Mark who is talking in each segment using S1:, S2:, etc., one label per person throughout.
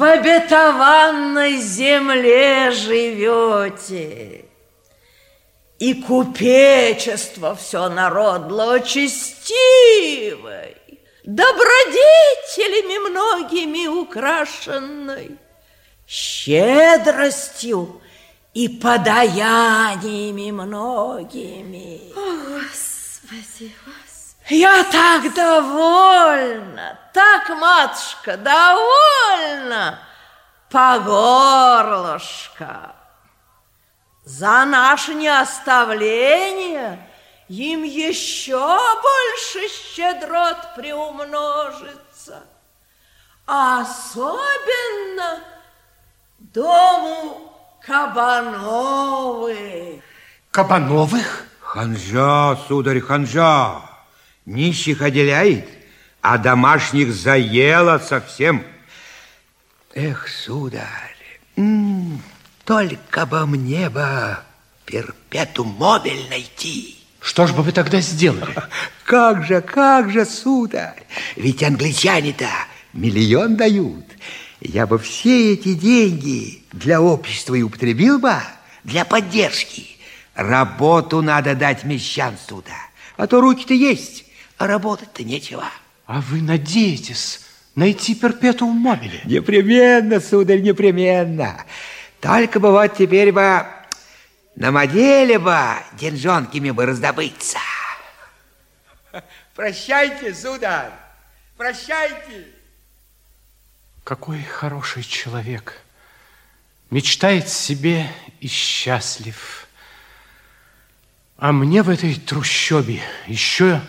S1: в обетованной земле живете. И купечество все народло честивой, Добродетелями многими украшенной, Щедростью и подаяниями многими.
S2: О, Господи,
S1: я так довольна, так, матушка, довольна, по горлышко. За наше неоставление им еще больше щедрот приумножится. А особенно дому Кабановых.
S3: Кабановых?
S4: Ханжа, сударь, ханжа нищих отделяет, а домашних заело совсем. Эх, сударь, только бы мне бы перпету мобиль найти.
S3: Что ж бы вы тогда сделали?
S4: Как же, как же, сударь, ведь англичане-то миллион дают. Я бы все эти деньги для общества и употребил бы, для поддержки. Работу надо дать мещанству-то, а то руки-то есть а работать-то нечего.
S3: А вы надеетесь найти перпетуум мобили?
S4: Непременно, сударь, непременно. Только бы вот теперь бы на моделе бы деньжонками бы раздобыться. Прощайте, сударь, прощайте.
S3: Какой хороший человек. Мечтает себе и счастлив. А мне в этой трущобе еще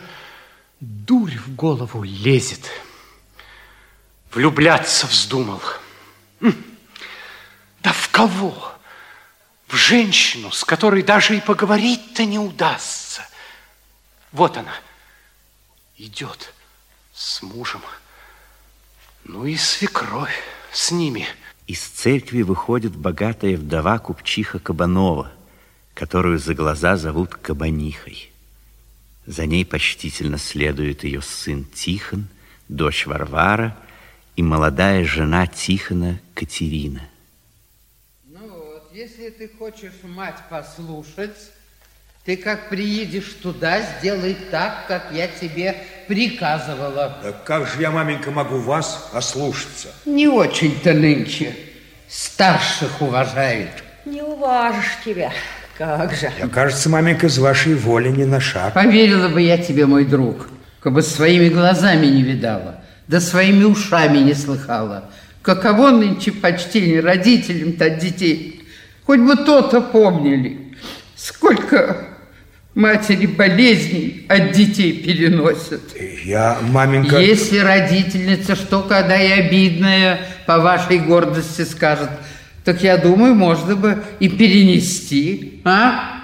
S3: Дурь в голову лезет. Влюбляться вздумал. Да в кого? В женщину, с которой даже и поговорить-то не удастся. Вот она идет с мужем. Ну и свекровь с ними.
S5: Из церкви выходит богатая вдова купчиха Кабанова, которую за глаза зовут Кабанихой. За ней почтительно следует ее сын Тихон, дочь Варвара и молодая жена Тихона Катерина.
S6: Ну вот, если ты хочешь мать послушать, ты как приедешь туда, сделай так, как я тебе приказывала.
S7: Да как же я, маменька, могу вас ослушаться?
S6: Не очень-то нынче. Старших уважают.
S1: Не уважишь тебя. Как же?
S7: Я, кажется, маменька, из вашей воли не на шаг.
S6: Поверила бы я тебе, мой друг, как бы своими глазами не видала, да своими ушами не слыхала. Каково нынче почтение родителям-то от детей. Хоть бы то-то помнили. Сколько матери болезней от детей переносят.
S7: Я, маменька...
S6: Если родительница что, когда и обидная по вашей гордости скажет – так я думаю, можно бы и перенести, а?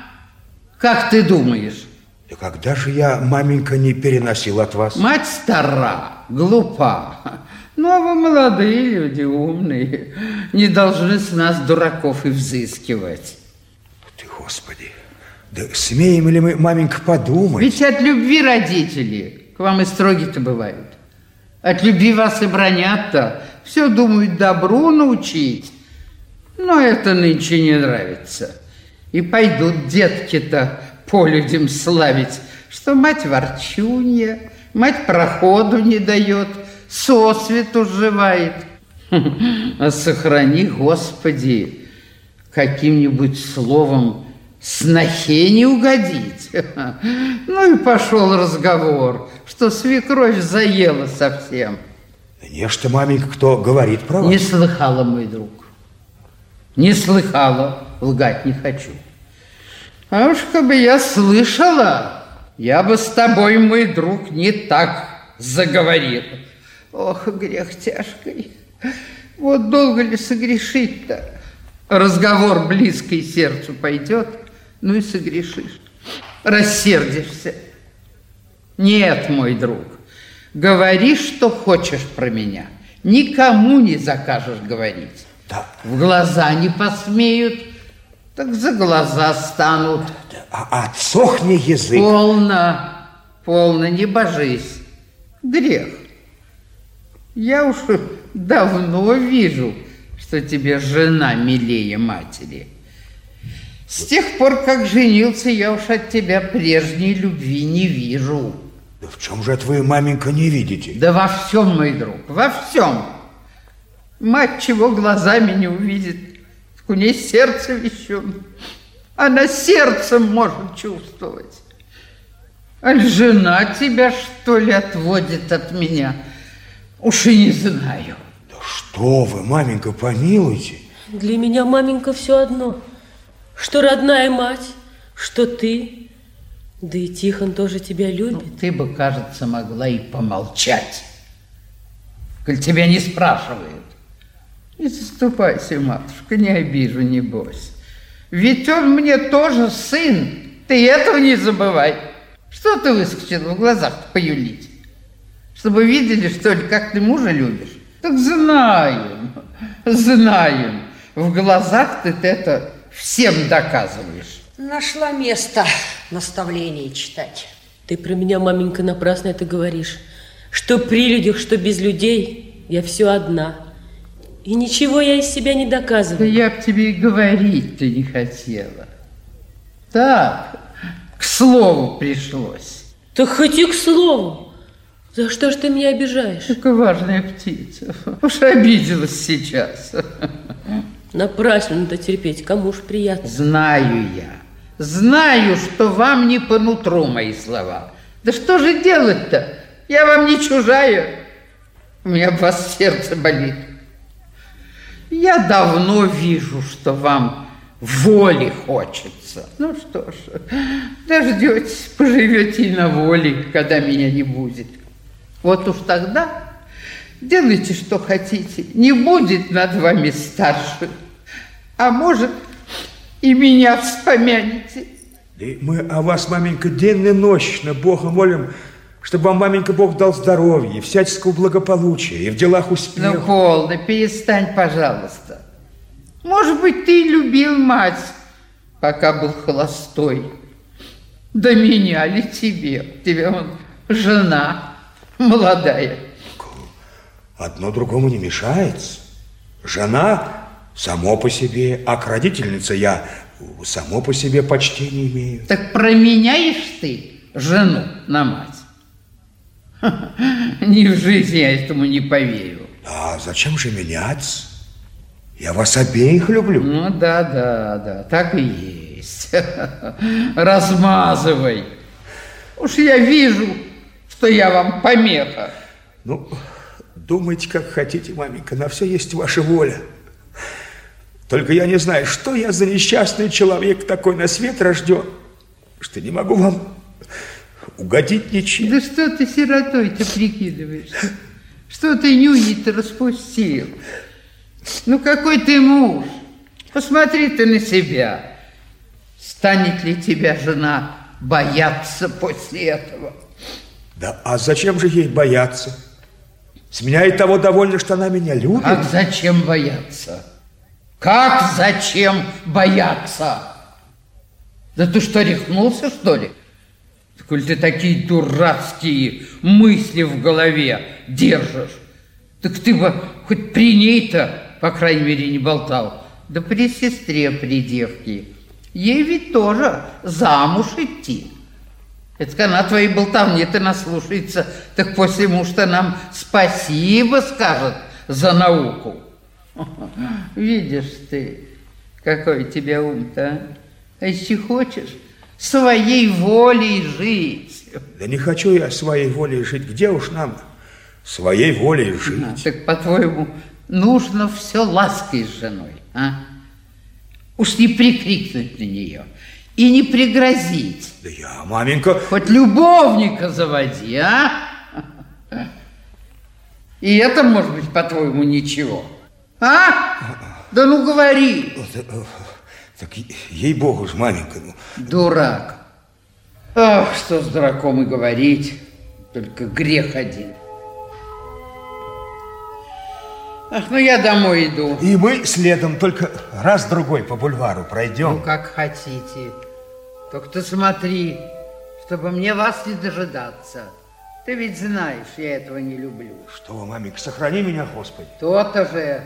S6: Как ты думаешь?
S7: Да когда же я, маменька, не переносил от вас?
S6: Мать стара, глупа. Ну, а вы молодые люди, умные. Не должны с нас дураков и взыскивать.
S7: Ты, Господи, да смеем ли мы, маменька, подумать?
S6: Ведь от любви родители к вам и строги-то бывают. От любви вас и бронят-то. Все думают добру научить. Но это нынче не нравится. И пойдут детки-то по людям славить, что мать ворчунья, мать проходу не дает, сосвету сживает. А сохрани, Господи, каким-нибудь словом снохе не угодить. Ну и пошел разговор, что свекровь заела совсем.
S7: Нечто, маменька, кто говорит про вас?
S6: Не слыхала, мой друг. Не слыхала, лгать не хочу. А уж бы я слышала, я бы с тобой, мой друг, не так заговорил. Ох, грех тяжкий. Вот долго ли согрешить-то? Разговор близкий сердцу пойдет, ну и согрешишь. Рассердишься. Нет, мой друг, говори, что хочешь про меня. Никому не закажешь говорить.
S7: Да.
S6: В глаза не посмеют, так за глаза станут.
S7: А отсохни язык.
S6: Полно, полно, не божись. Грех. Я уж Давно вижу, что тебе жена милее матери. С тех пор, как женился, я уж от тебя прежней любви не вижу.
S7: Да в чем же это вы, маменька, не видите?
S6: Да во всем, мой друг, во всем. Мать чего глазами не увидит, у ней сердце вещено. Она сердцем может чувствовать. Аль жена тебя, что ли, отводит от меня? Уж и не знаю.
S7: Да что вы, маменька, помилуйте.
S1: Для меня, маменька, все одно. Что родная мать, что ты. Да и Тихон тоже тебя любит.
S6: Ну, ты бы, кажется, могла и помолчать. Коль тебя не спрашивают. Не заступайся, матушка, не обижу, не бойся. Ведь он мне тоже сын. Ты этого не забывай. Что ты выскочил в глазах поюлить? Чтобы видели, что ли, как ты мужа любишь? Так знаем, знаем. В глазах ты это всем доказываешь.
S1: Нашла место наставлений читать. Ты про меня, маменька, напрасно это говоришь. Что при людях, что без людей, я все одна. И ничего я из себя не доказываю.
S6: Да я б тебе и говорить-то не хотела. Так, к слову пришлось.
S1: Так хоть и к слову. За что ж ты меня обижаешь?
S6: Такая важная птица. Уж обиделась сейчас.
S1: Напрасно надо терпеть, кому ж приятно.
S6: Знаю я. Знаю, что вам не по нутру мои слова. Да что же делать-то? Я вам не чужая. У меня вас сердце болит. Я давно вижу, что вам воли хочется. Ну что ж, дождетесь, поживете и на воле, когда меня не будет. Вот уж тогда делайте, что хотите. Не будет над вами старше. А может, и меня вспомянете.
S7: Да мы о вас, маменька, денно нощно Бога молим, чтобы вам, маменька, Бог дал здоровье, всяческого благополучия и в делах успеха.
S6: Ну, полно, перестань, пожалуйста. Может быть, ты любил мать, пока был холостой. Да меня ли тебе? Тебе он жена молодая.
S7: Одно другому не мешается. Жена само по себе, а к родительнице я само по себе почти не имею.
S6: Так променяешь ты жену на мать? Ни в жизни я этому не поверю.
S7: А зачем же меняться? Я вас обеих люблю.
S6: Ну да, да, да, так и есть. Размазывай. Уж я вижу, что я вам помеха.
S7: Ну, думайте, как хотите, маменька, на все есть ваша воля. Только я не знаю, что я за несчастный человек такой на свет рожден, что не могу вам угодить ничем.
S6: Да что ты сиротой-то прикидываешься? Что ты нюни-то распустил? Ну какой ты муж? Посмотри ты на себя. Станет ли тебя жена бояться после этого?
S7: Да а зачем же ей бояться? С меня и того довольно, что она меня любит.
S6: Как зачем бояться? Как зачем бояться? Да ты что, рехнулся, что ли? Коль ты такие дурацкие мысли в голове держишь, так ты бы хоть при ней-то, по крайней мере, не болтал. Да при сестре, при девке. Ей ведь тоже замуж идти. Это она твоей болтовни-то наслушается, так после мужа нам спасибо скажет за науку. Видишь ты, какой у тебя ум-то, а? а если хочешь, своей волей жить.
S7: Да не хочу я своей волей жить. Где уж нам своей волей жить?
S6: А, так, по-твоему, нужно все лаской с женой, а? Уж не прикрикнуть на нее и не пригрозить.
S7: Да я, маменька...
S6: Хоть любовника заводи, а? И это, может быть, по-твоему, ничего. А? Да ну говори.
S7: Так ей-богу ж, маменька. Ну.
S6: Дурак. Ах, что с дураком и говорить. Только грех один. Ах, ну я домой иду.
S7: И мы следом только раз-другой по бульвару пройдем.
S6: Ну, как хотите. Только ты смотри, чтобы мне вас не дожидаться. Ты ведь знаешь, я этого не люблю.
S7: Что вы, маменька, сохрани меня, Господи.
S6: То-то же.